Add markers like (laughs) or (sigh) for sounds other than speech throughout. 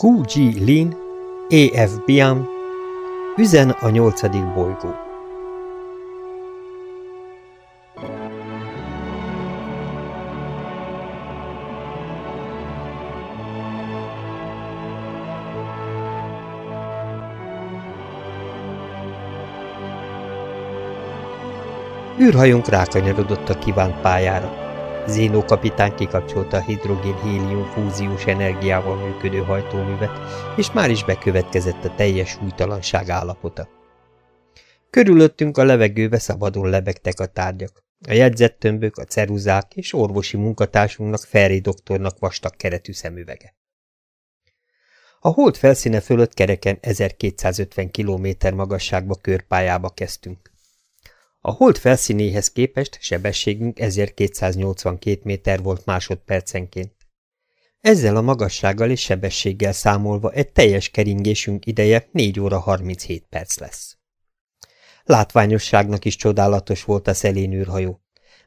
Q.G. Lin, A.F. Biam, Üzen a nyolcadik bolygó. űrhajónk rákanyarodott a kívánt pályára. Zénó kapitány kikapcsolta a hidrogén-hélium fúziós energiával működő hajtóművet, és már is bekövetkezett a teljes újtalanság állapota. Körülöttünk a levegőbe szabadon lebegtek a tárgyak. A jegyzettömbök, a ceruzák és orvosi munkatársunknak Ferri doktornak vastag keretű szemüvege. A hold felszíne fölött kereken 1250 km magasságba körpályába kezdtünk. A hold felszínéhez képest sebességünk 1282 méter volt másodpercenként. Ezzel a magassággal és sebességgel számolva egy teljes keringésünk ideje 4 óra 37 perc lesz. Látványosságnak is csodálatos volt a szelén űrhajó.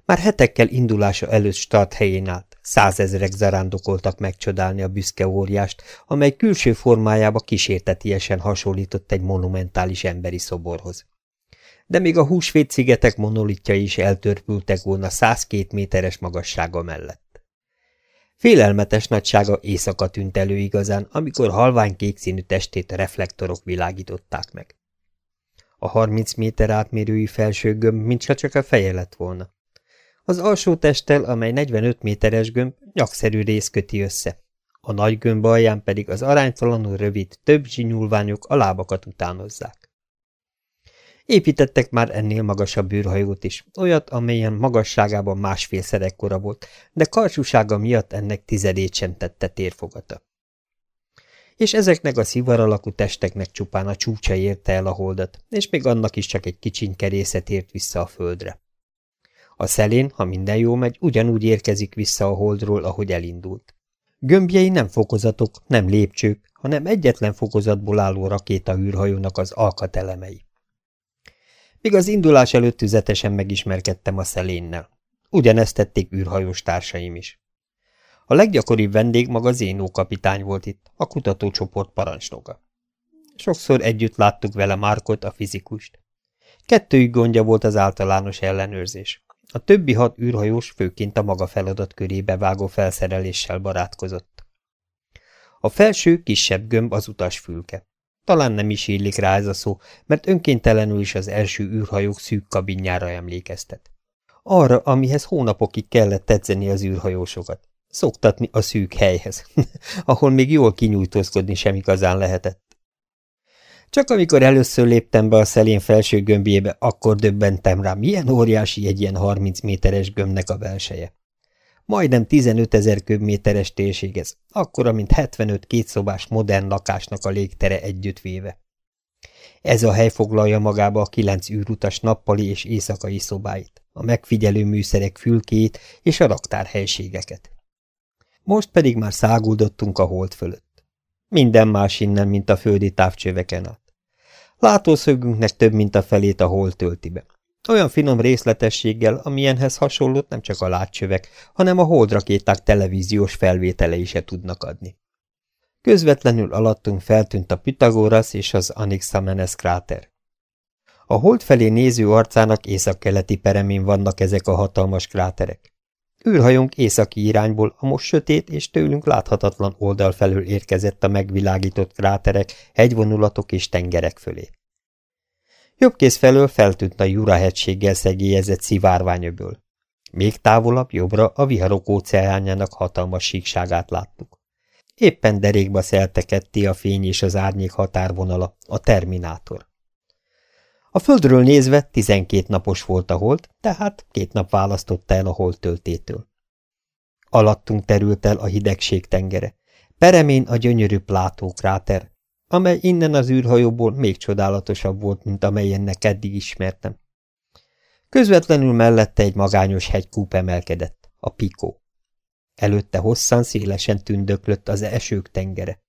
Már hetekkel indulása előtt start helyén állt, százezrek zarándokoltak megcsodálni a büszke óriást, amely külső formájába kísértetiesen hasonlított egy monumentális emberi szoborhoz de még a húsvét szigetek monolitjai is eltörpültek volna 102 méteres magassága mellett. Félelmetes nagysága éjszaka tűnt elő igazán, amikor halvány kék színű testét reflektorok világították meg. A 30 méter átmérői felső gömb mintha csak a feje lett volna. Az alsó testtel, amely 45 méteres gömb, nyakszerű rész köti össze. A nagy gömb alján pedig az aránytalanul rövid, több zsinyulványok a lábakat utánozzák. Építettek már ennél magasabb űrhajót is, olyat, amelyen magasságában másfélszer ekkora volt, de karcsúsága miatt ennek tizedét sem tette térfogata. És ezeknek a szivar alakú testeknek csupán a csúcsa érte el a holdat, és még annak is csak egy kicsiny kerészet ért vissza a földre. A szelén, ha minden jó megy, ugyanúgy érkezik vissza a holdról, ahogy elindult. Gömbjei nem fokozatok, nem lépcsők, hanem egyetlen fokozatból álló rakéta űrhajónak az alkatelemei. Míg az indulás előtt tüzetesen megismerkedtem a szelénnel. Ugyanezt tették űrhajós társaim is. A leggyakoribb vendég maga Zénó kapitány volt itt, a kutatócsoport parancsnoka. Sokszor együtt láttuk vele Márkot, a fizikust. Kettőjük gondja volt az általános ellenőrzés. A többi hat űrhajós főként a maga feladat körébe vágó felszereléssel barátkozott. A felső, kisebb gömb az utasfülke. Talán nem is illik rá ez a szó, mert önkéntelenül is az első űrhajók szűk kabinjára emlékeztet. Arra, amihez hónapokig kellett tetszeni az űrhajósokat. Szoktatni a szűk helyhez, (laughs) ahol még jól kinyújtózkodni sem igazán lehetett. Csak amikor először léptem be a szelén felső gömbjébe, akkor döbbentem rá, milyen óriási egy ilyen 30 méteres gömbnek a belseje. Majdnem 15 ezer köbméteres térség ez, akkora, mint 75 kétszobás modern lakásnak a légtere együttvéve. Ez a hely foglalja magába a kilenc űrutas nappali és éjszakai szobáit, a megfigyelő műszerek fülkét és a raktárhelységeket. Most pedig már száguldottunk a hold fölött. Minden más innen, mint a földi távcsöveken át. Látószögünknek több mint a felét a hold tölti be. Olyan finom részletességgel, amilyenhez hasonlót nem csak a látcsövek, hanem a holdrakéták televíziós felvételei se tudnak adni. Közvetlenül alattunk feltűnt a Pythagoras és az Anaxamenes kráter. A hold felé néző arcának északkeleti peremén vannak ezek a hatalmas kráterek. űrhajónk északi irányból a most sötét és tőlünk láthatatlan oldal felől érkezett a megvilágított kráterek, hegyvonulatok és tengerek fölé. Jobb kéz felől feltűnt a Jura-hegységgel szegélyezett szivárványöböl. Még távolabb, jobbra a viharok óceánjának hatalmas síkságát láttuk. Éppen derékba szelteketti a fény és az árnyék határvonala, a terminátor. A földről nézve tizenkét napos volt a hold, tehát két nap választotta el a hold töltétől. Alattunk terült el a hidegség tengere. Peremén a gyönyörű Plátó kráter, amely innen az űrhajóból még csodálatosabb volt, mint amelyennek eddig ismertem. Közvetlenül mellette egy magányos hegykúp emelkedett, a Pikó. Előtte hosszan, szélesen tündöklött az esők tengere.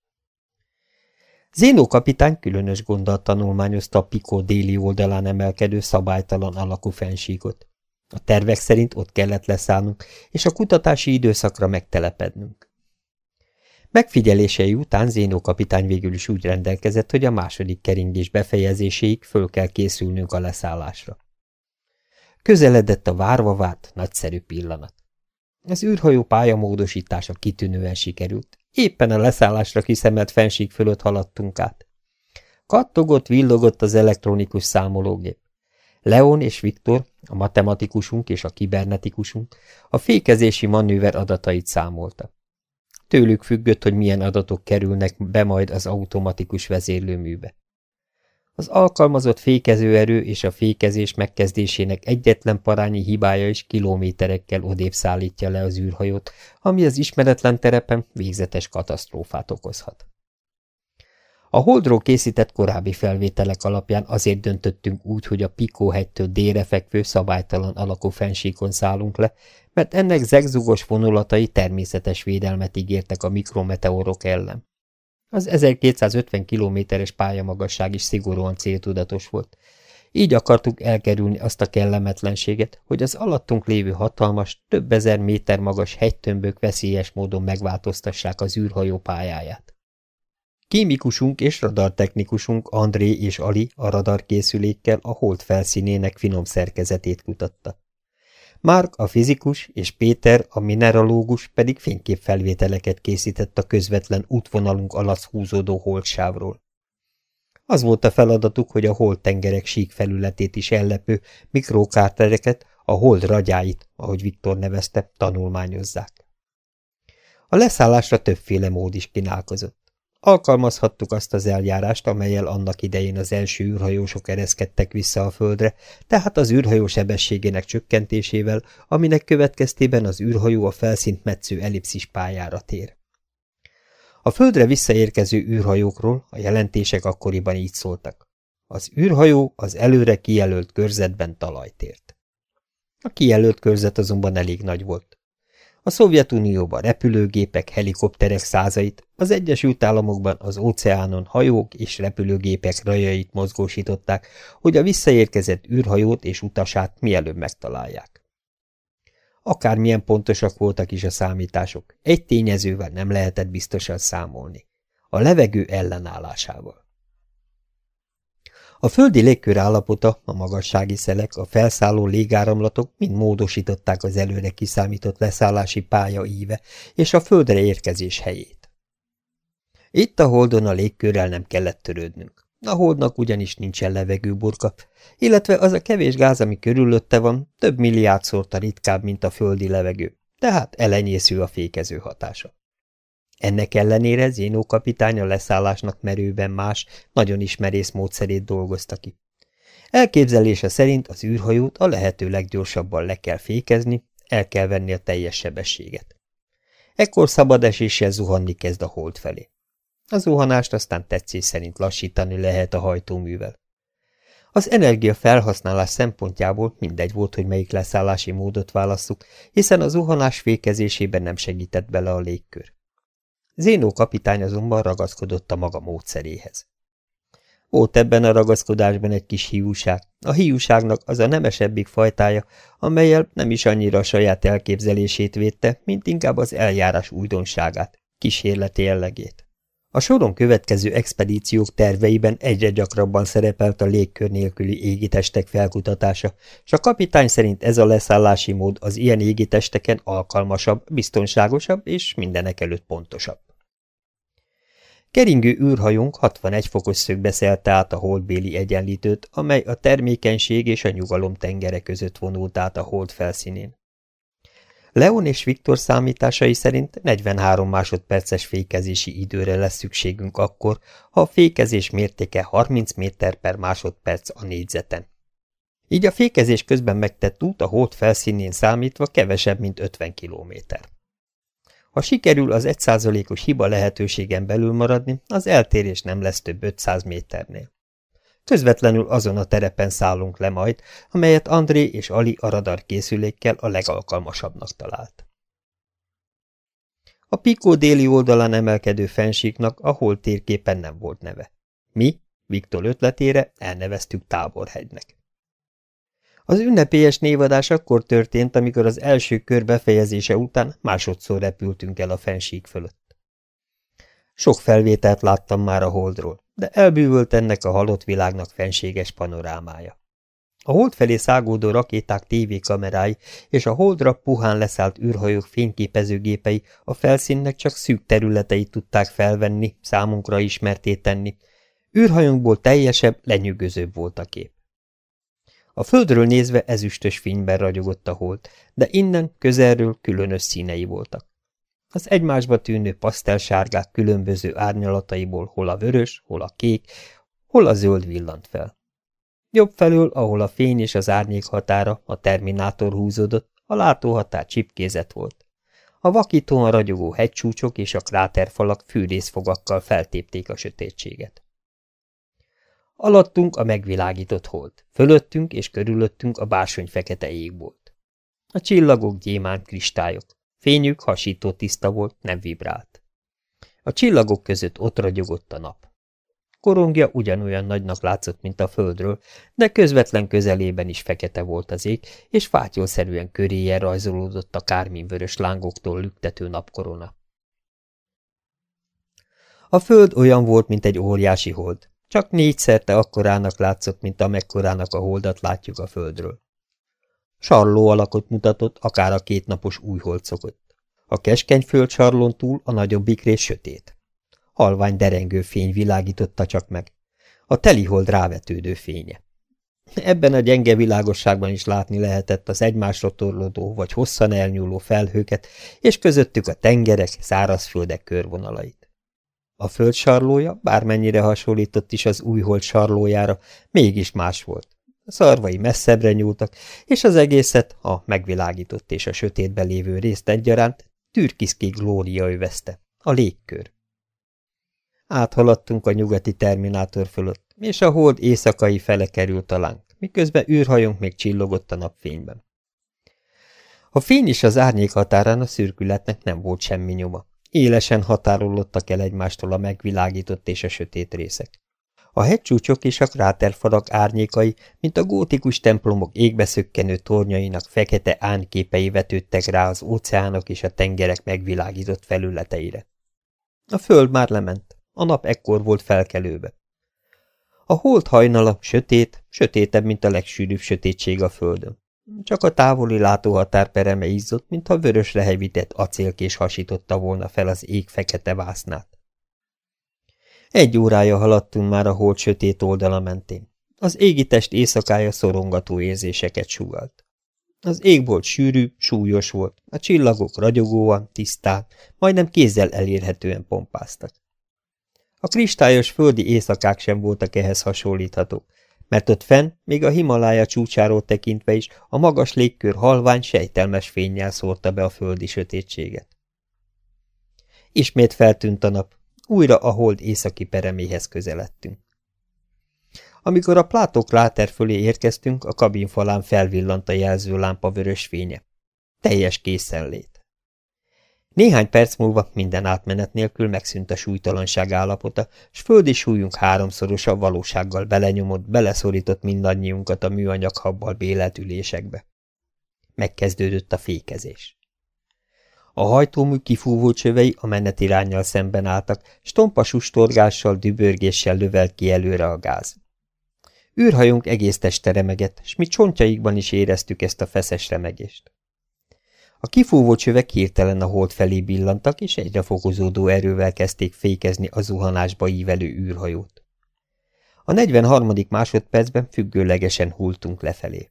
Zénó kapitány különös gonddal tanulmányozta a Pikó déli oldalán emelkedő szabálytalan alakú fensígot. A tervek szerint ott kellett leszállnunk, és a kutatási időszakra megtelepednünk. Megfigyelései után Zénó kapitány végül is úgy rendelkezett, hogy a második keringés befejezéséig föl kell készülnünk a leszállásra. Közeledett a várva várt, nagyszerű pillanat. Az űrhajó pályamódosítása kitűnően sikerült. Éppen a leszállásra kiszemelt fenség fölött haladtunk át. Kattogott, villogott az elektronikus számológép. Leon és Viktor, a matematikusunk és a kibernetikusunk, a fékezési manőver adatait számolta. Tőlük függött, hogy milyen adatok kerülnek be majd az automatikus vezérlőműbe. Az alkalmazott fékezőerő és a fékezés megkezdésének egyetlen parányi hibája is kilométerekkel odébb szállítja le az űrhajót, ami az ismeretlen terepen végzetes katasztrófát okozhat. A Holdról készített korábbi felvételek alapján azért döntöttünk úgy, hogy a Pikó hegytől délre fekvő szabálytalan alakú fensíkon szállunk le, mert ennek zegzugos vonulatai természetes védelmet ígértek a mikrometeorok ellen. Az 1250 kilométeres pályamagasság is szigorúan céltudatos volt. Így akartuk elkerülni azt a kellemetlenséget, hogy az alattunk lévő hatalmas, több ezer méter magas hegytömbök veszélyes módon megváltoztassák az űrhajó pályáját. Kémikusunk és radartechnikusunk André és Ali a radarkészülékkel a hold felszínének finom szerkezetét kutatta. Mark a fizikus és Péter a mineralógus pedig fényképfelvételeket készített a közvetlen útvonalunk alatt húzódó holdsávról. Az volt a feladatuk, hogy a hold tengerek sík felületét is ellepő mikrokártereket, a hold ragyáit, ahogy Viktor nevezte, tanulmányozzák. A leszállásra többféle mód is kínálkozott. Alkalmazhattuk azt az eljárást, amelyel annak idején az első űrhajósok ereszkedtek vissza a földre, tehát az űrhajó sebességének csökkentésével, aminek következtében az űrhajó a felszínt metsző ellipszis pályára tér. A földre visszaérkező űrhajókról a jelentések akkoriban így szóltak. Az űrhajó az előre kijelölt körzetben talajt. A kijelölt körzet azonban elég nagy volt. A Szovjetunióban repülőgépek, helikopterek százait, az Egyesült Államokban az óceánon hajók és repülőgépek rajait mozgósították, hogy a visszaérkezett űrhajót és utasát mielőbb megtalálják. Akármilyen pontosak voltak is a számítások, egy tényezővel nem lehetett biztosan számolni. A levegő ellenállásával. A földi légkör állapota, a magassági szelek, a felszálló légáramlatok mind módosították az előre kiszámított leszállási pálya íve és a földre érkezés helyét. Itt a holdon a légkörrel nem kellett törődnünk. A holdnak ugyanis nincsen levegőburka, illetve az a kevés gáz, ami körülötte van, több milliárdszorta ritkább, mint a földi levegő, tehát elenyésző a fékező hatása. Ennek ellenére Zénó kapitány a leszállásnak merőben más, nagyon ismerész módszerét dolgozta ki. Elképzelése szerint az űrhajót a lehető leggyorsabban le kell fékezni, el kell venni a teljes sebességet. Ekkor szabad eséssel zuhanni kezd a hold felé. A zuhanást aztán tetszés szerint lassítani lehet a hajtóművel. Az energia felhasználás szempontjából mindegy volt, hogy melyik leszállási módot válasszuk, hiszen a zuhanás fékezésében nem segített bele a légkör. Zénó kapitány azonban ragaszkodott a maga módszeréhez. Volt ebben a ragaszkodásban egy kis hiúság. A hiúságnak az a nemesebbik fajtája, amelyel nem is annyira a saját elképzelését védte, mint inkább az eljárás újdonságát, kísérleti jellegét. A soron következő expedíciók terveiben egyre gyakrabban szerepelt a légkör nélküli égitestek felkutatása, és a kapitány szerint ez a leszállási mód az ilyen égitesteken alkalmasabb, biztonságosabb és mindenek előtt pontosabb. Keringő űrhajónk 61 fokos szögbe szelte át a holdbéli egyenlítőt, amely a termékenység és a nyugalom tengere között vonult át a hold felszínén. Leon és Viktor számításai szerint 43 másodperces fékezési időre lesz szükségünk akkor, ha a fékezés mértéke 30 méter per másodperc a négyzeten. Így a fékezés közben megtett út a hold felszínén számítva kevesebb, mint 50 kilométer. Ha sikerül az 1%-os hiba lehetőségen belül maradni, az eltérés nem lesz több 500 méternél. Közvetlenül azon a terepen szállunk le majd, amelyet André és Ali a radar a legalkalmasabbnak talált. A Pikó déli oldalán emelkedő fensíknak a térképen nem volt neve. Mi, Viktor ötletére elneveztük Táborhegynek. Az ünnepélyes névadás akkor történt, amikor az első kör befejezése után másodszor repültünk el a fensík fölött. Sok felvételt láttam már a holdról, de elbűvölt ennek a halott világnak fenséges panorámája. A hold felé szágódó rakéták tévékamerái és a holdra puhán leszállt űrhajók fényképezőgépei a felszínnek csak szűk területeit tudták felvenni, számunkra ismerté tenni. teljesebb, lenyűgözőbb volt a kép. A földről nézve ezüstös fényben ragyogott a hold, de innen, közelről különös színei voltak. Az egymásba tűnő pasztelsárgák különböző árnyalataiból hol a vörös, hol a kék, hol a zöld villant fel. Jobb felől, ahol a fény és az árnyék határa, a terminátor húzódott, a látóhatár csipkézet volt. A vakítóan ragyogó hegycsúcsok és a kráterfalak fűrészfogakkal feltépték a sötétséget. Alattunk a megvilágított hold, fölöttünk és körülöttünk a bársony fekete ég volt. A csillagok gyémán kristályok, fényük hasító tiszta volt, nem vibrált. A csillagok között ott ragyogott a nap. Korongja ugyanolyan nagynak látszott, mint a földről, de közvetlen közelében is fekete volt az ég, és fátyolszerűen köréje rajzolódott a kárminvörös lángoktól lüktető napkorona. A föld olyan volt, mint egy óriási hold, csak négyszerte akkorának látszott, mint amekkorának a holdat látjuk a földről. Sarló alakot mutatott, akár a kétnapos új hold szokott. A keskeny föld túl a nagyobbik rész sötét halvány derengő fény világította csak meg. A telihold rávetődő fénye. Ebben a gyenge világosságban is látni lehetett az egymásra torlódó vagy hosszan elnyúló felhőket, és közöttük a tengerek, szárazföldek körvonalait. A föld sarlója, bármennyire hasonlított is az újhold sarlójára, mégis más volt. A szarvai messzebbre nyúltak, és az egészet, a megvilágított és a sötétben lévő részt egyaránt, türkiszkék glória övezte, a légkör. Áthaladtunk a nyugati terminátor fölött, és a hold éjszakai fele került talán, miközben űrhajónk még csillogott a napfényben. A fény és az árnyék határán a szürkületnek nem volt semmi nyoma. Élesen határolódtak el egymástól a megvilágított és a sötét részek. A hegycsúcsok és a kráterfalak árnyékai, mint a gótikus templomok égbeszökkenő tornyainak fekete ányképei vetődtek rá az óceánok és a tengerek megvilágított felületeire. A föld már lement. A nap ekkor volt felkelőbe. A hold hajnala sötét, sötétebb, mint a legsűrűbb sötétség a földön. Csak a távoli látóhatár pereme izzott, mintha vörös lehevített acélkés hasította volna fel az ég fekete vásznát. Egy órája haladtunk már a hold sötét oldala mentén. Az égitest éjszakája szorongató érzéseket sugalt. Az ég volt sűrű, súlyos volt, a csillagok ragyogóan, tisztán, majdnem kézzel elérhetően pompáztak. A kristályos földi éjszakák sem voltak ehhez hasonlíthatók, mert ott fenn, még a Himalája csúcsáról tekintve is, a magas légkör halvány, sejtelmes fénnyel szórta be a földi sötétséget. Ismét feltűnt a nap, újra a hold északi pereméhez közeledtünk. Amikor a plátok láter fölé érkeztünk, a kabin falán felvillant a jelzőlámpa vörös fénye. Teljes készenlét. Néhány perc múlva minden átmenet nélkül megszűnt a súlytalanság állapota, s földi súlyunk háromszorosa valósággal belenyomott, beleszorított mindannyiunkat a műanyag habbal bélelt ülésekbe. Megkezdődött a fékezés. A hajtómű kifúvó csövei a menetirányjal szemben álltak, s tompa sustorgással, dübörgéssel lövelt ki előre a gáz. Űrhajónk egész teste remegett, s mi csontjaikban is éreztük ezt a feszes remegést. A kifúvó csövek hirtelen a hold felé billantak, és egyre fokozódó erővel kezdték fékezni a zuhanásba ívelő űrhajót. A 43. másodpercben függőlegesen hultunk lefelé.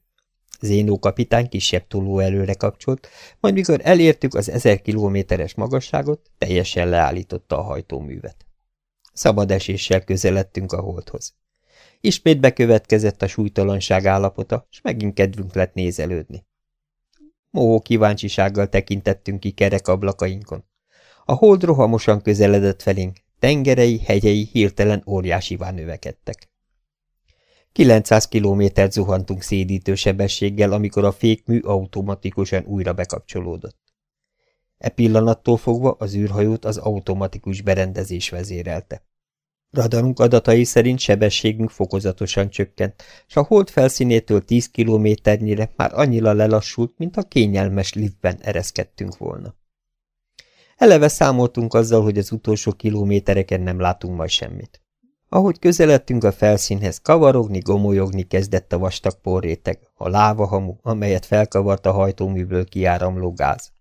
Zénó kapitány kisebb toló előre kapcsolt, majd mikor elértük az ezer kilométeres magasságot, teljesen leállította a hajtóművet. Szabad eséssel közeledtünk a holdhoz. Ismét bekövetkezett a súlytalanság állapota, és megint kedvünk lett nézelődni. Mohó kíváncsisággal tekintettünk ki kerek ablakainkon. A hold rohamosan közeledett felénk, tengerei, hegyei hirtelen óriásivá növekedtek. 900 kilométert zuhantunk szédítő sebességgel, amikor a fékmű automatikusan újra bekapcsolódott. E pillanattól fogva az űrhajót az automatikus berendezés vezérelte. Radarunk adatai szerint sebességünk fokozatosan csökkent, s a hold felszínétől 10 kilométernyire már annyira lelassult, mint a kényelmes liftben ereszkedtünk volna. Eleve számoltunk azzal, hogy az utolsó kilométereken nem látunk majd semmit. Ahogy közeledtünk a felszínhez, kavarogni, gomolyogni kezdett a vastag porréteg, a lávahamu, amelyet felkavart a hajtóműből kiáramló gáz.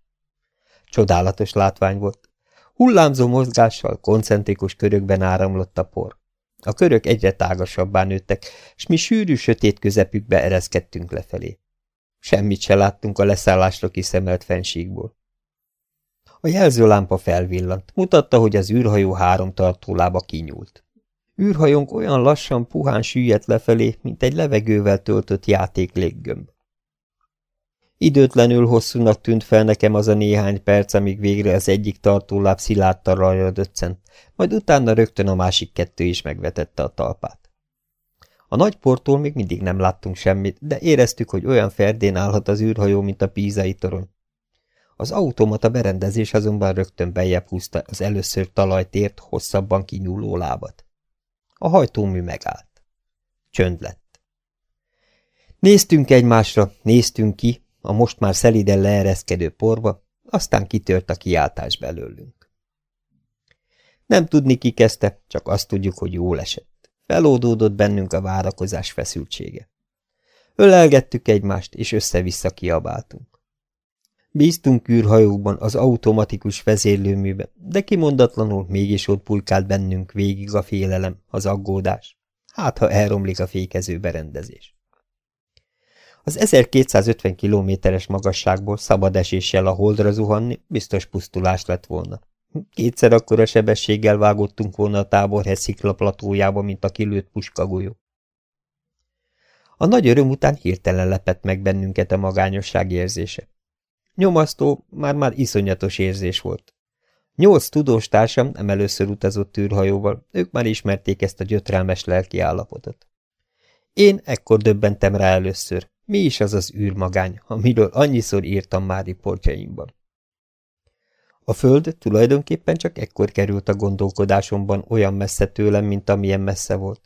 Csodálatos látvány volt. Hullámzó mozgással, koncentrikus körökben áramlott a por. A körök egyre tágasabbá nőttek, s mi sűrű sötét közepükbe ereszkedtünk lefelé. Semmit se láttunk a leszállásra kiszemelt fensíkból. A jelzőlámpa felvillant, mutatta, hogy az űrhajó három tartólába kinyúlt. űrhajónk olyan lassan, puhán süllyedt lefelé, mint egy levegővel töltött játék léggömb. Időtlenül hosszúnak tűnt fel nekem az a néhány perc, amíg végre az egyik tartóláb szilárd talajra döccent, majd utána rögtön a másik kettő is megvetette a talpát. A nagy portól még mindig nem láttunk semmit, de éreztük, hogy olyan ferdén állhat az űrhajó, mint a pízai torony. Az automata berendezés azonban rögtön bejebb húzta az először talajtért hosszabban kinyúló lábat. A hajtómű megállt. Csönd lett. Néztünk egymásra, néztünk ki, a most már szeliden leereszkedő porba, aztán kitört a kiáltás belőlünk. Nem tudni ki kezdte, csak azt tudjuk, hogy jól esett. Felódódott bennünk a várakozás feszültsége. Ölelgettük egymást, és össze-vissza kiabáltunk. Bíztunk űrhajókban, az automatikus vezérlőműben, de kimondatlanul mégis ott pulkált bennünk végig a félelem, az aggódás. Hát, ha elromlik a fékező berendezés. Az 1250 kilométeres magasságból szabad eséssel a holdra zuhanni biztos pusztulás lett volna. Kétszer akkora sebességgel vágottunk volna a táborhez sziklaplatójába, mint a kilőtt puskagolyó. A nagy öröm után hirtelen lepett meg bennünket a magányosság érzése. Nyomasztó, már-már iszonyatos érzés volt. Nyolc tudós társam nem először utazott űrhajóval, ők már ismerték ezt a gyötrelmes lelki állapotot. Én ekkor döbbentem rá először, mi is az az űrmagány, amiről annyiszor írtam már riportjaimban. A föld tulajdonképpen csak ekkor került a gondolkodásomban olyan messze tőlem, mint amilyen messze volt.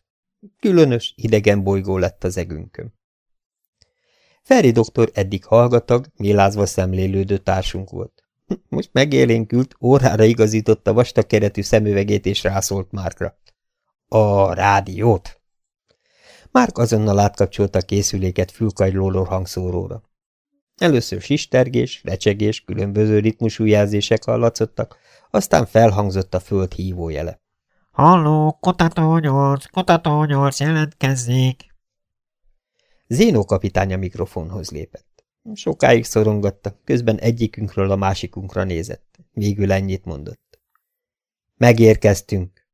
Különös, idegen bolygó lett az egünkön. Feri doktor eddig hallgatag, mélázva szemlélődő társunk volt. (laughs) Most megélénkült, órára igazította vastag keretű szemüvegét és rászólt Márkra. A rádiót! Márk azonnal átkapcsolta a készüléket fülkagylóló hangszóróra. Először sistergés, recsegés, különböző ritmusú jelzések hallatszottak, aztán felhangzott a föld hívójele. Halló, kutató 8, kutató 8, jelentkezzék! Zénó kapitány a mikrofonhoz lépett. Sokáig szorongatta, közben egyikünkről a másikunkra nézett. Végül ennyit mondott. Megérkeztünk.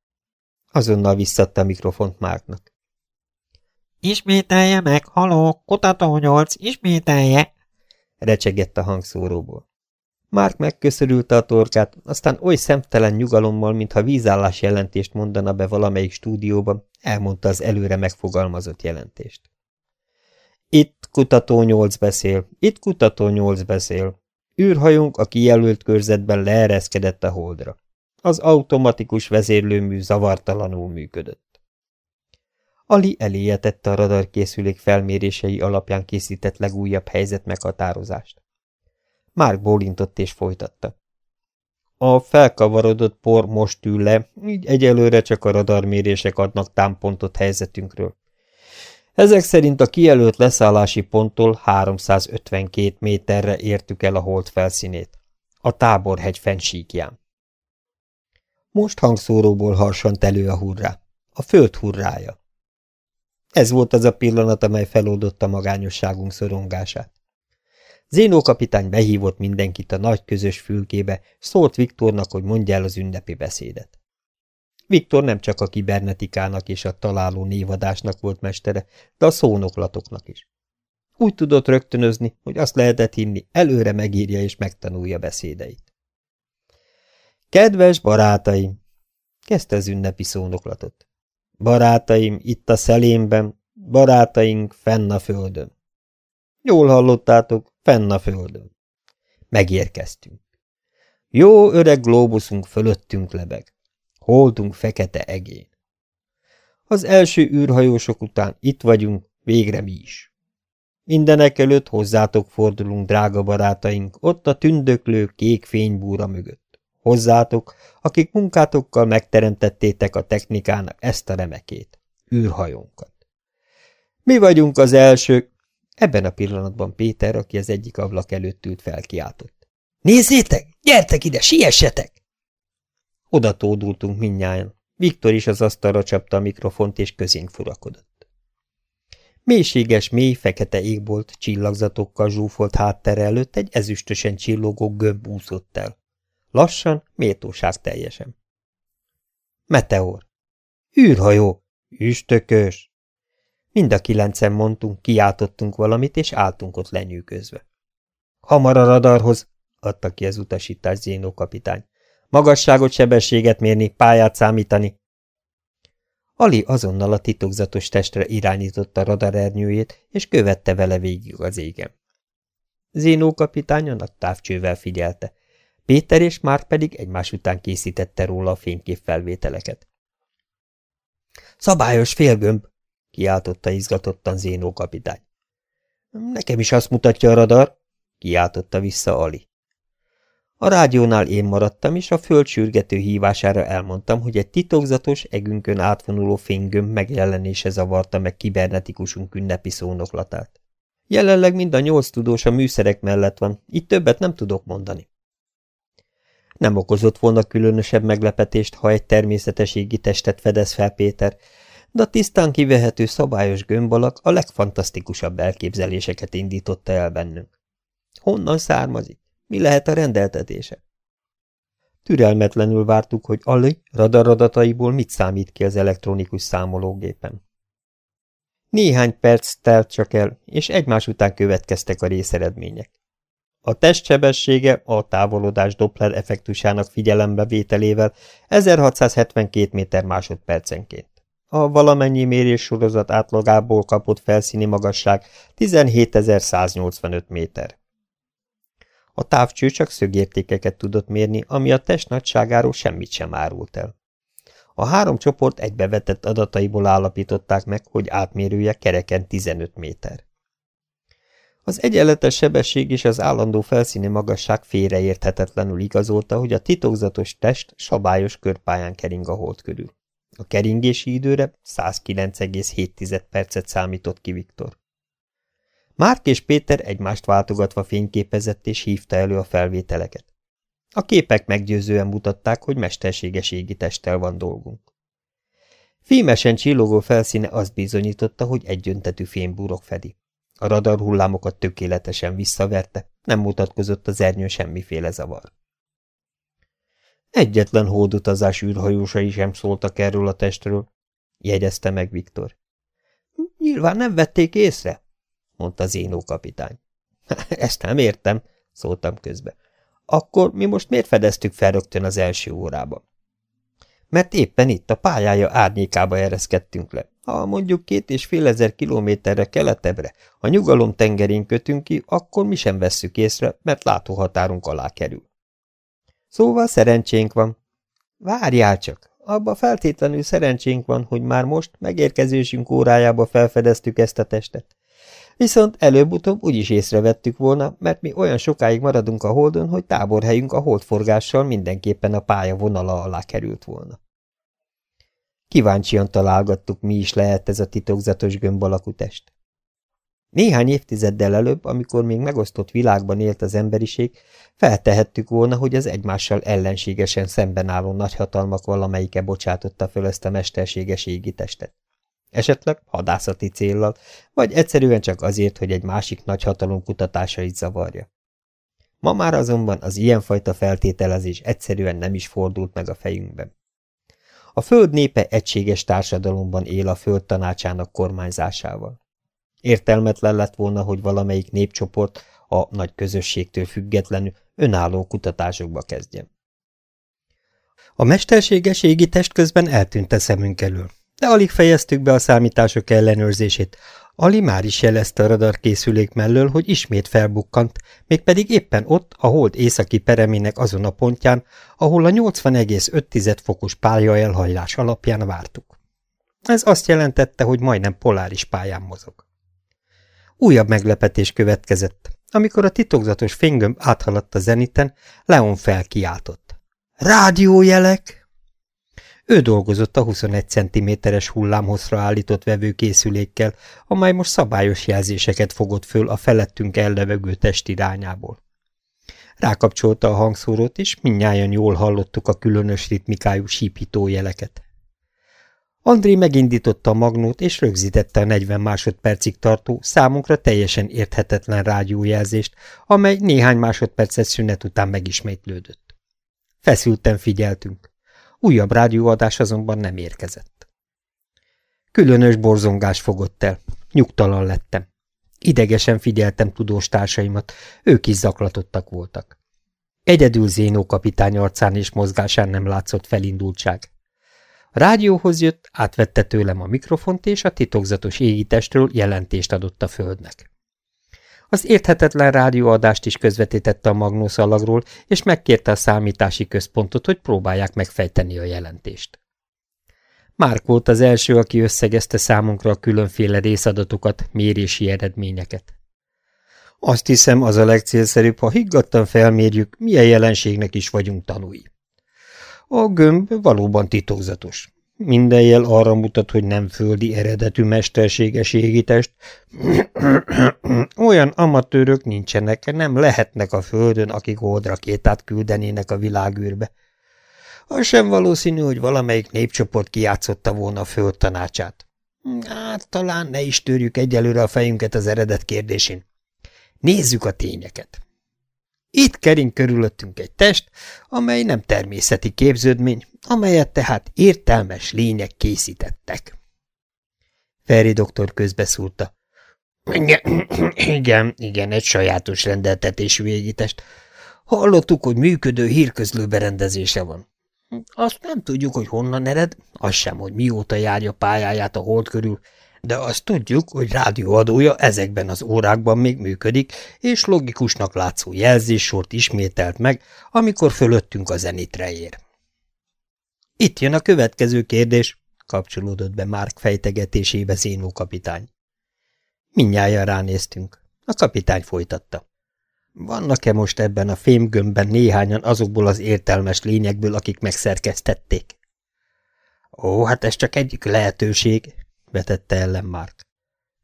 Azonnal visszadta a mikrofont Márknak. Ismételje meg, haló, kutató nyolc, ismételje! recsegett a hangszóróból. Márk megköszörülte a torkát, aztán oly szemtelen nyugalommal, mintha vízállás jelentést mondana be valamelyik stúdióban, elmondta az előre megfogalmazott jelentést. Itt kutató nyolc beszél, itt kutató nyolc beszél. űrhajunk a kijelölt körzetben leereszkedett a holdra. Az automatikus vezérlőmű zavartalanul működött. Ali eléje tette a radarkészülék felmérései alapján készített legújabb helyzet meghatározást. Márk bólintott és folytatta. A felkavarodott por most ül le, így egyelőre csak a radarmérések adnak támpontot helyzetünkről. Ezek szerint a kijelölt leszállási ponttól 352 méterre értük el a hold felszínét. A táborhegy fensíkján. Most hangszóróból harsant elő a hurrá. A föld hurrája. Ez volt az a pillanat, amely feloldotta magányosságunk szorongását. Zénó kapitány behívott mindenkit a nagy közös fülkébe, szólt Viktornak, hogy mondja el az ünnepi beszédet. Viktor nem csak a kibernetikának és a találó névadásnak volt mestere, de a szónoklatoknak is. Úgy tudott rögtönözni, hogy azt lehetett hinni, előre megírja és megtanulja beszédeit. Kedves barátaim! kezdte az ünnepi szónoklatot. Barátaim itt a szelémben, barátaink fenn a földön. Jól hallottátok, fenn a földön. Megérkeztünk. Jó öreg glóbuszunk fölöttünk lebeg. Holdunk fekete egén. Az első űrhajósok után itt vagyunk, végre mi is. Mindenek előtt hozzátok fordulunk, drága barátaink, ott a tündöklő kék fénybúra mögött. Hozzátok, akik munkátokkal megteremtettétek a technikának ezt a remekét, űrhajónkat. Mi vagyunk az elsők. Ebben a pillanatban Péter, aki az egyik ablak előtt ült, felkiáltott. Nézzétek! Gyertek ide, siessetek! Oda tódultunk mindnyájan. Viktor is az asztalra csapta a mikrofont, és közénk furakodott. Mélységes, mély, fekete égbolt, csillagzatokkal zsúfolt háttere előtt egy ezüstösen csillogó gömb úszott el. Lassan, méltóság teljesen. Meteor. űrhajó, üstökös. Mind a kilencen mondtunk, kiáltottunk valamit, és álltunk ott lenyűgözve. Hamar a radarhoz, adta ki az utasítás Zénó kapitány. Magasságot, sebességet mérni, pályát számítani. Ali azonnal a titokzatos testre irányította radarernyőjét, és követte vele végig az égen. Zénó kapitány a nagy távcsővel figyelte. Péter és Márk pedig egymás után készítette róla a fényképfelvételeket. Szabályos félgömb, kiáltotta izgatottan Zénó kapitány. Nekem is azt mutatja a radar, kiáltotta vissza Ali. A rádiónál én maradtam, és a föld sürgető hívására elmondtam, hogy egy titokzatos, egünkön átvonuló fénygömb megjelenése zavarta meg kibernetikusunk ünnepi szónoklatát. Jelenleg mind a nyolc tudós a műszerek mellett van, így többet nem tudok mondani. Nem okozott volna különösebb meglepetést, ha egy természetes égi testet fedez fel Péter, de a tisztán kivehető szabályos gömbalak a legfantasztikusabb elképzeléseket indította el bennünk. Honnan származik? Mi lehet a rendeltetése? Türelmetlenül vártuk, hogy Ali radaradataiból mit számít ki az elektronikus számológépen. Néhány perc telt csak el, és egymás után következtek a részeredmények. A testsebessége a távolodás Doppler effektusának figyelembevételével 1672 méter másodpercenként. A valamennyi mérés sorozat átlagából kapott felszíni magasság 17185 méter. A távcső csak szögértékeket tudott mérni, ami a test nagyságáról semmit sem árult el. A három csoport egybevetett adataiból állapították meg, hogy átmérője kereken 15 méter. Az egyenletes sebesség és az állandó felszíni magasság félreérthetetlenül igazolta, hogy a titokzatos test sabályos körpályán kering a hold körül. A keringési időre 109,7 percet számított ki Viktor. Márk és Péter egymást váltogatva fényképezett és hívta elő a felvételeket. A képek meggyőzően mutatták, hogy mesterséges égi testtel van dolgunk. Fémesen csillogó felszíne azt bizonyította, hogy egyöntetű fémburok fedi. A radar hullámokat tökéletesen visszaverte, nem mutatkozott az ernyő semmiféle zavar. Egyetlen hódutazás űrhajósai sem szóltak erről a testről, jegyezte meg Viktor. Nyilván nem vették észre, mondta Zénó kapitány. (laughs) Ezt nem értem, szóltam közbe. Akkor mi most miért fedeztük fel rögtön az első órában? Mert éppen itt a pályája árnyékába ereszkedtünk le. Ha mondjuk két és fél ezer kilométerre keletebbre a nyugalom tengerén kötünk ki, akkor mi sem vesszük észre, mert látóhatárunk alá kerül. Szóval szerencsénk van. Várjál csak, abba feltétlenül szerencsénk van, hogy már most megérkezésünk órájába felfedeztük ezt a testet. Viszont előbb-utóbb úgyis észrevettük volna, mert mi olyan sokáig maradunk a holdon, hogy táborhelyünk a holdforgással mindenképpen a pálya vonala alá került volna. Kíváncsian találgattuk, mi is lehet ez a titokzatos gömb alakú test. Néhány évtizeddel előbb, amikor még megosztott világban élt az emberiség, feltehettük volna, hogy az egymással ellenségesen szemben álló nagyhatalmak valamelyike bocsátotta föl ezt a mesterséges égi testet. Esetleg hadászati céllal, vagy egyszerűen csak azért, hogy egy másik nagyhatalom kutatásait zavarja. Ma már azonban az ilyenfajta feltételezés egyszerűen nem is fordult meg a fejünkben. A föld népe egységes társadalomban él a föld tanácsának kormányzásával. Értelmetlen lett volna, hogy valamelyik népcsoport a nagy közösségtől függetlenül önálló kutatásokba kezdjen. A mesterséges égi test közben eltűnt a szemünk elől, de alig fejeztük be a számítások ellenőrzését. Ali már is jelezte a radar készülék mellől, hogy ismét felbukkant, mégpedig éppen ott, a hold északi peremének azon a pontján, ahol a 80,5 fokos pálya elhajlás alapján vártuk. Ez azt jelentette, hogy majdnem poláris pályán mozog. Újabb meglepetés következett. Amikor a titokzatos fénygömb áthaladt a zeniten, Leon felkiáltott. Rádiójelek! Ő dolgozott a 21 cm-es hullámhosszra állított vevőkészülékkel, amely most szabályos jelzéseket fogott föl a felettünk ellevegő test irányából. Rákapcsolta a hangszórót, és mindnyájan jól hallottuk a különös ritmikájú sípító jeleket. André megindította a magnót, és rögzítette a 40 másodpercig tartó, számunkra teljesen érthetetlen rádiójelzést, amely néhány másodperces szünet után megismétlődött. Feszülten figyeltünk. Újabb rádióadás azonban nem érkezett. Különös borzongás fogott el. Nyugtalan lettem. Idegesen figyeltem tudós társaimat, ők is zaklatottak voltak. Egyedül Zénó kapitány arcán és mozgásán nem látszott felindultság. A rádióhoz jött, átvette tőlem a mikrofont, és a titokzatos égitestről jelentést adott a földnek. Az érthetetlen rádióadást is közvetítette a magnószalagról, és megkérte a számítási központot, hogy próbálják megfejteni a jelentést. Márk volt az első, aki összegezte számunkra a különféle részadatokat, mérési eredményeket. Azt hiszem, az a legcélszerűbb, ha higgadtan felmérjük, milyen jelenségnek is vagyunk tanúi. A gömb valóban titokzatos. Minden jel arra mutat, hogy nem földi eredetű mesterséges égitest. Olyan amatőrök nincsenek, nem lehetnek a földön, akik oldrakétát küldenének a világűrbe. Az sem valószínű, hogy valamelyik népcsoport kiátszotta volna a föld tanácsát. Hát talán ne is törjük egyelőre a fejünket az eredet kérdésén. Nézzük a tényeket. Itt kering körülöttünk egy test, amely nem természeti képződmény, amelyet tehát értelmes lények készítettek. Ferri doktor közbeszúrta. (clears throat) Igen, igen, egy sajátos rendeltetésű égitest. Hallottuk, hogy működő hírközlő berendezése van. Azt nem tudjuk, hogy honnan ered, az sem, hogy mióta járja pályáját a hold körül, de azt tudjuk, hogy rádióadója ezekben az órákban még működik, és logikusnak látszó jelzéssort ismételt meg, amikor fölöttünk a zenitre ér. Itt jön a következő kérdés, kapcsolódott be Márk fejtegetésébe Zénó kapitány. Mindnyáján ránéztünk. A kapitány folytatta. Vannak-e most ebben a fémgömbben néhányan azokból az értelmes lényekből, akik megszerkesztették? Ó, hát ez csak egyik lehetőség, vetette ellen Mark.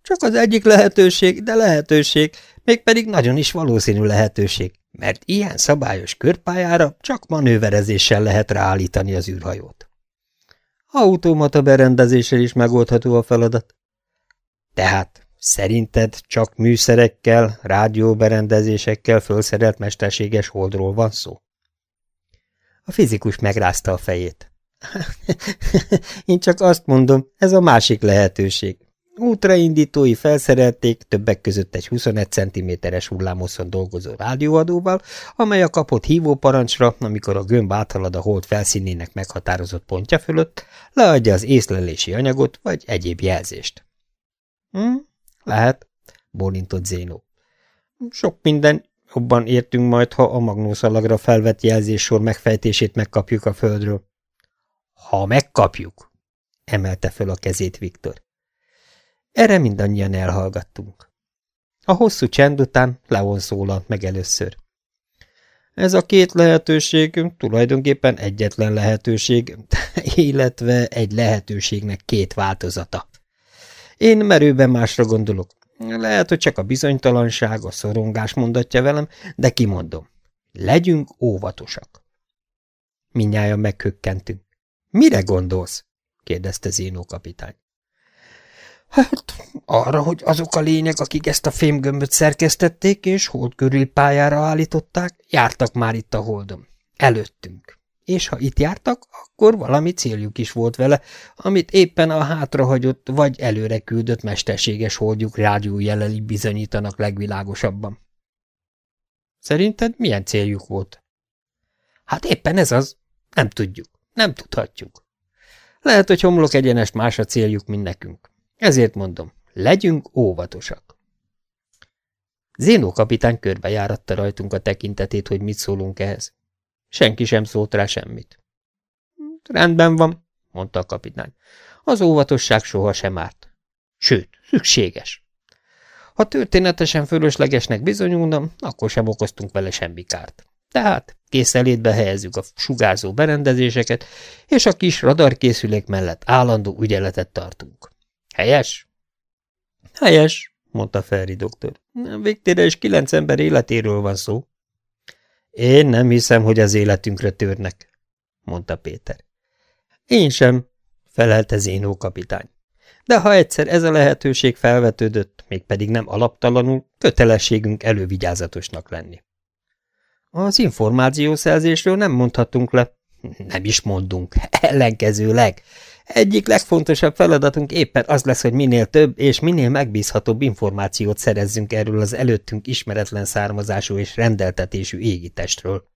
Csak az egyik lehetőség, de lehetőség, mégpedig nagyon is valószínű lehetőség, mert ilyen szabályos körpályára csak manőverezéssel lehet ráállítani az űrhajót. Automata berendezéssel is megoldható a feladat. Tehát szerinted csak műszerekkel, rádióberendezésekkel fölszerelt mesterséges holdról van szó? A fizikus megrázta a fejét. (laughs) Én csak azt mondom, ez a másik lehetőség. Útraindítói felszerelték, többek között egy 21 cm-es hullámoszon dolgozó rádióadóval, amely a kapott hívóparancsra, amikor a gömb áthalad a hold felszínének meghatározott pontja fölött, leadja az észlelési anyagot vagy egyéb jelzést. Hm, lehet, bólintott Zénó. Sok minden, jobban értünk majd, ha a magnószalagra felvett jelzéssor megfejtését megkapjuk a földről. Ha megkapjuk, emelte föl a kezét Viktor. Erre mindannyian elhallgattunk. A hosszú csend után Leon szólalt meg először. Ez a két lehetőség tulajdonképpen egyetlen lehetőség, (laughs) illetve egy lehetőségnek két változata. Én merőben másra gondolok. Lehet, hogy csak a bizonytalanság, a szorongás mondatja velem, de kimondom. Legyünk óvatosak. Mindnyájan meghökkentünk. Mire gondolsz? kérdezte Zénó kapitány. Hát, arra, hogy azok a lények, akik ezt a fémgömböt szerkesztették és hold körül pályára állították, jártak már itt a holdon. Előttünk. És ha itt jártak, akkor valami céljuk is volt vele, amit éppen a hátrahagyott vagy előre küldött mesterséges holdjuk jeleli bizonyítanak legvilágosabban. Szerinted milyen céljuk volt? Hát éppen ez az. Nem tudjuk. Nem tudhatjuk. Lehet, hogy homlok egyenest más a céljuk, mint nekünk. Ezért mondom, legyünk óvatosak. Zénó kapitány körbejáratta rajtunk a tekintetét, hogy mit szólunk ehhez. Senki sem szólt rá semmit. Rendben van, mondta a kapitány. Az óvatosság soha sem árt. Sőt, szükséges. Ha történetesen fölöslegesnek bizonyulna, akkor sem okoztunk vele semmi kárt. Tehát készelétbe helyezzük a sugárzó berendezéseket, és a kis radarkészülék mellett állandó ügyeletet tartunk. Helyes? Helyes, mondta Ferri doktor. Végtére is kilenc ember életéről van szó. Én nem hiszem, hogy az életünkre törnek, mondta Péter. Én sem, felelte Zénó kapitány. De ha egyszer ez a lehetőség felvetődött, mégpedig nem alaptalanul, kötelességünk elővigyázatosnak lenni. Az információszerzésről nem mondhatunk le. Nem is mondunk, (laughs) ellenkezőleg. Egyik legfontosabb feladatunk éppen az lesz, hogy minél több és minél megbízhatóbb információt szerezzünk erről az előttünk ismeretlen származású és rendeltetésű égitestről.